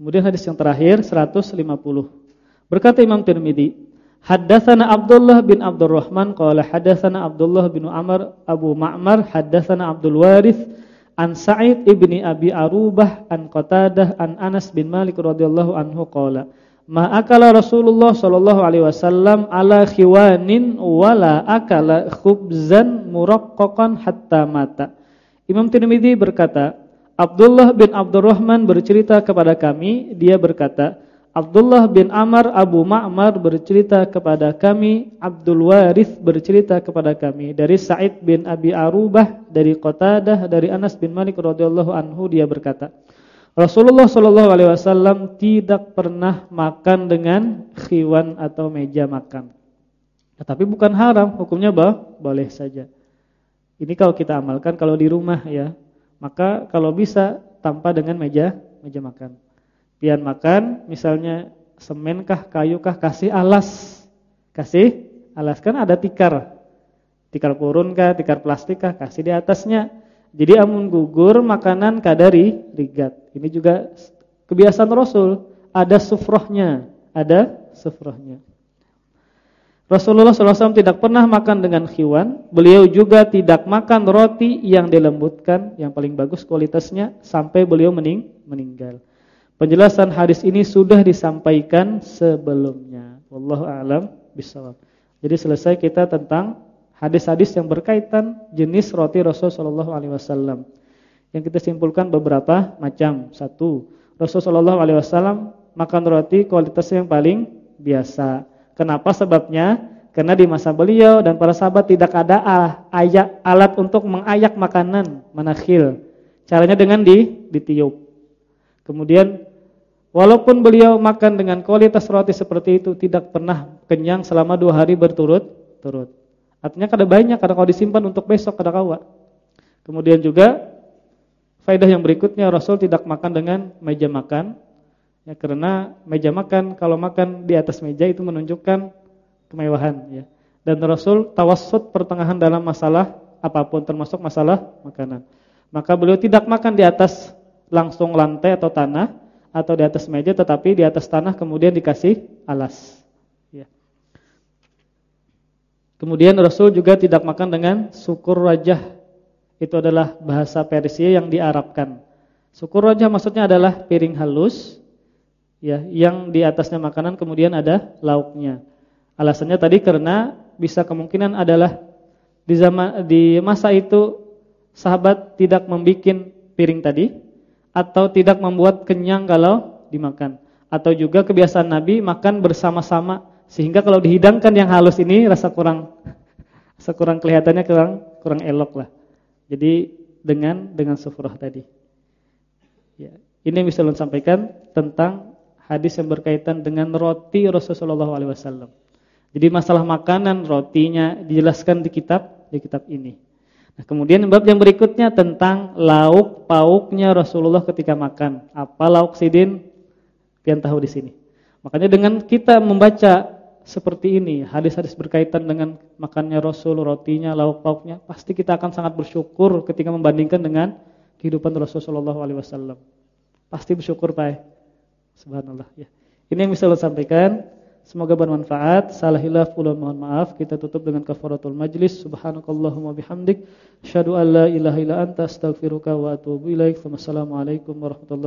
Speaker 1: Kemudian hadis yang terakhir 150. Berkata Imam Tirmizi, Haddatsana Abdullah bin Abdurrahman qala haddatsana Abdullah bin Amr Abu Ma'mar haddatsana Abdul Warith An Sa'id ibni Abi Arubah an Qatadah an Anas bin Malik radhiyallahu anhu qala Ma akala Rasulullah sallallahu alaihi wasallam ala khiwanin wala akala khubzan muraqqaqan hatta mata. Imam Tirmizi berkata, Abdullah bin Abdurrahman bercerita kepada kami, dia berkata, Abdullah bin Amr Abu Ma'mar bercerita kepada kami, Abdul Warith bercerita kepada kami dari Sa'id bin Abi Arubah, dari Qatadah, dari Anas bin Malik radhiyallahu anhu dia berkata, Rasulullah shallallahu alaihi wasallam tidak pernah makan dengan khiwan atau meja makan. Tetapi bukan haram, hukumnya bah, boleh saja. Ini kalau kita amalkan kalau di rumah ya, maka kalau bisa tanpa dengan meja meja makan. Pian makan, misalnya semenkah, kayukah, kasih alas. Kasih alas kan ada tikar. Tikar purun kah, tikar plastik kah, kasih di atasnya. Jadi amun gugur makanan kadari rigat. Ini juga kebiasaan Rasul. Ada sufrohnya, ada sufrohnya. Rasulullah SAW tidak pernah makan dengan khiwan. Beliau juga tidak makan roti yang dilembutkan, yang paling bagus kualitasnya, sampai beliau mening meninggal. Penjelasan hadis ini sudah disampaikan sebelumnya. Wallahu a'lam bishawab. Jadi selesai kita tentang hadis-hadis yang berkaitan jenis roti Rasul sallallahu alaihi wasallam. Yang kita simpulkan beberapa macam. Satu, Rasul sallallahu alaihi wasallam makan roti kualitasnya yang paling biasa. Kenapa sebabnya? Karena di masa beliau dan para sahabat tidak ada ayak alat untuk mengayak makanan, manakhil. Caranya dengan di ditiup. Kemudian walaupun beliau makan dengan kualitas roti seperti itu tidak pernah kenyang selama dua hari berturut-turut. Artinya kada banyak, kada kau disimpan untuk besok, kada kawa. Kemudian juga faedah yang berikutnya Rasul tidak makan dengan meja makan. Ya karena meja makan kalau makan di atas meja itu menunjukkan kemewahan ya. Dan Rasul tawassut pertengahan dalam masalah apa pun termasuk masalah makanan. Maka beliau tidak makan di atas langsung lantai atau tanah atau di atas meja tetapi di atas tanah kemudian dikasih alas. Kemudian Rasul juga tidak makan dengan sukur rajah. Itu adalah bahasa Persia yang diarabkan. Sukur rajah maksudnya adalah piring halus ya yang di atasnya makanan kemudian ada lauknya. Alasannya tadi karena bisa kemungkinan adalah di zaman di masa itu sahabat tidak membuat piring tadi atau tidak membuat kenyang kalau dimakan. Atau juga kebiasaan Nabi makan bersama-sama sehingga kalau dihidangkan yang halus ini rasa kurang rasa kelihatannya kurang kurang elok lah. Jadi dengan dengan sufrah tadi. Ya, ini yang bisa saya sampaikan tentang hadis yang berkaitan dengan roti Rasulullah SAW. Jadi masalah makanan rotinya dijelaskan di kitab di kitab ini. Nah, kemudian bab yang berikutnya tentang lauk pauknya Rasulullah ketika makan. Apa lauk sidin? Pian tahu di sini. Makanya dengan kita membaca seperti ini, hadis-hadis berkaitan dengan makannya Rasul, rotinya, lauk pauknya, pasti kita akan sangat bersyukur ketika membandingkan dengan kehidupan Rasulullah SAW. Pasti bersyukur, Pak. Subhanallah ya. Ini yang bisa saya sampaikan. Semoga bermanfaat. Salah hilaf ulun mohon maaf. Kita tutup dengan kafaratul majlis. Subhanakallahumma bihamdik. Asyhadu an la ilaha illa anta astaghfiruka wa atubu ilaik. Wassalamualaikum warahmatullahi